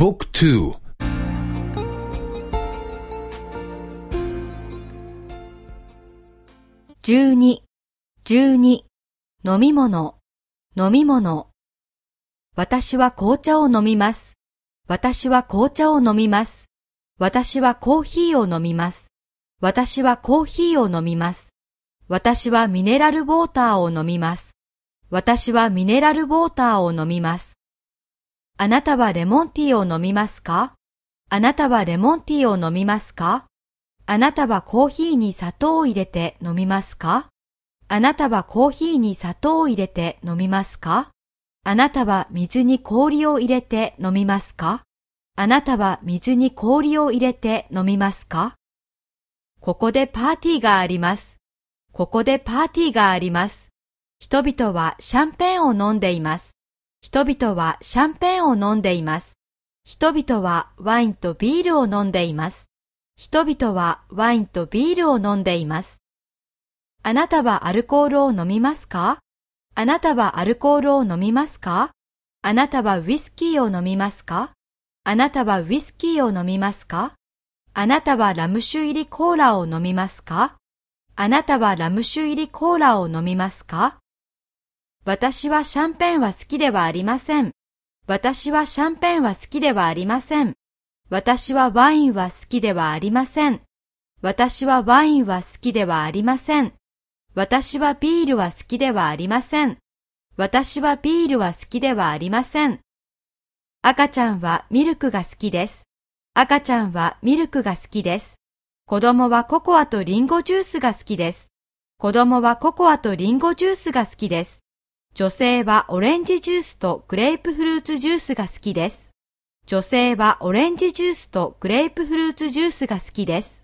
บุ๊กทู十二、十二、飲み物、飲み物。私は紅茶を飲みます。私は紅茶を飲みます。私はコーヒーを飲みます。私はコーヒーを飲みます。私はミネラルウォーターを飲みます。私はミネラルウォーターを飲みます。 あなたはレモンティーを飲みますか？あなたはレモンティーを飲みますか？あなたはコーヒーに砂糖を入れて飲みますか？あなたはコーヒーに砂糖を入れて飲みますか？あなたは水に氷を入れて飲みますか？あなたは水に氷を入れて飲みますか？ここでパーティーがあります。ここでパーティーがあります。人々はシャンペーンを飲んでいます。人々はシャンペーンを飲んでいます。人々はワインとビールを飲んでいます。人々はワインとビールを飲んでいます。あなたはアルコールを飲みますか？あなたはアルコールを飲みますか？あなたはウイスキーを飲みますか？あなたはウイスキーを飲みますか？あなたはラム酒入りコーラを飲みますか？あなたはラム酒入りコーラを飲みますか？私はシャンペンは好きではありません。私はシャンペンは好きではありません。私はワインは好きではありません。私はワインは好きではありません。私はビールは好きではありません。私はビールは好きではありません。赤ちゃんはミルクが好きです。赤ちゃんはミルクが好きです。子供はココアとリンゴジュースが好きです。子供はココアとリンゴジュースが好きです。女性はオレンジジュースとグレープフルーツジュースが好きです。女性はオレンジジュースとグレープフルーツジュースが好きです。